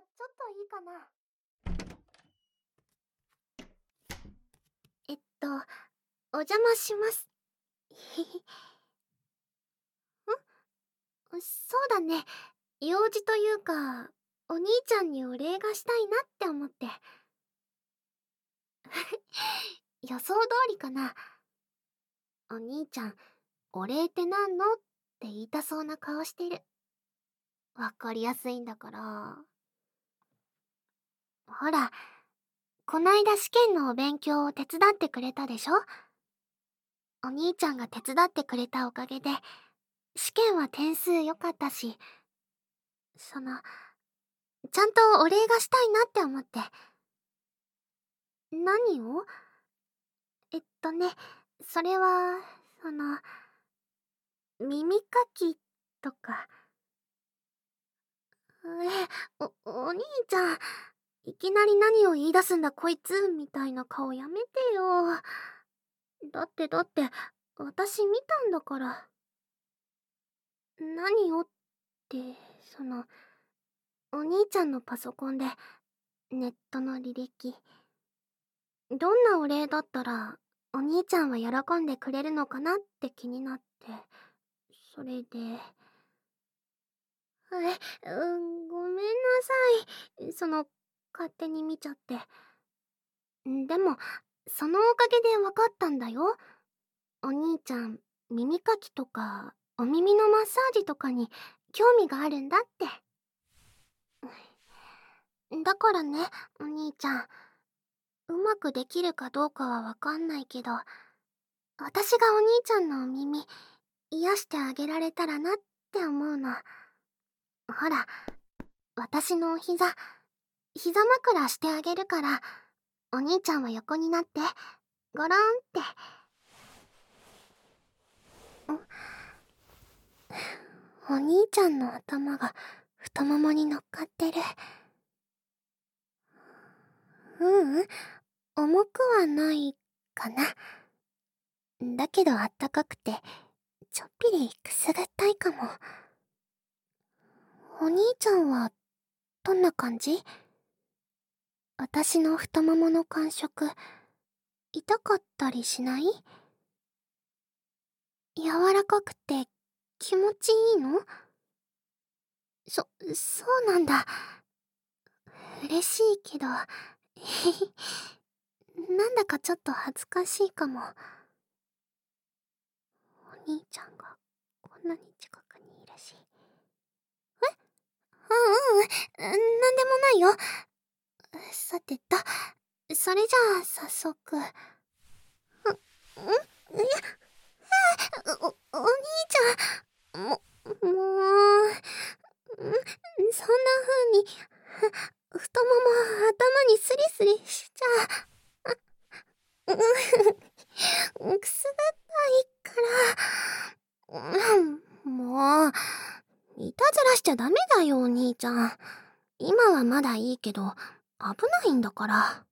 ちょっといいかな。えっとお邪魔します。んそうだね。用事というかお兄ちゃんにお礼がしたいなって思って。予想通りかな。お兄ちゃんお礼って何の？って言いたそうな顔してる。わかりやすいんだから。ほらこないだ試験のお勉強を手伝ってくれたでしょ？お兄ちゃんが手伝ってくれたおかげで試験は点数良かったしそのちゃんとお礼がしたいなって思って。何を？えっとね、それは、その、耳かきとか。え、お、お兄ちゃん、いきなり何を言い出すんだこいつ、みたいな顔やめてよ。だってだって、私見たんだから。何をって、その、お兄ちゃんのパソコンでネットの履歴どんなお礼だったらお兄ちゃんは喜んでくれるのかなって気になってそれでえうんごめんなさいその勝手に見ちゃってでもそのおかげで分かったんだよお兄ちゃん耳かきとかお耳のマッサージとかに興味があるんだって。だからね、お兄ちゃん。うまくできるかどうかはわかんないけど、私がお兄ちゃんのお耳、癒してあげられたらなって思うの。ほら、私のお膝、膝枕してあげるから、お兄ちゃんは横になって、ゴロンって。お兄ちゃんの頭が太ももに乗っかってる。ううん、重くはないかな。だけどあったかくて、ちょっぴりくすぐったいかも。お兄ちゃんは、どんな感じ？私の太ももの感触、痛かったりしない？柔らかくて気持ちいいの？そ、そうなんだ。嬉しいけど、なんだかちょっと恥ずかしいかも。お兄ちゃんがこんなに近くにいるし。え？うんうん、なんでもないよ。さてと、それじゃあ早速。ん、んいや、お、お兄ちゃん、も、もう、そんな風に、太もも頭にスリスリしちゃう。くすぐったいから。もう、いたずらしちゃダメだよ、お兄ちゃん。今はまだいいけど、危ないんだから。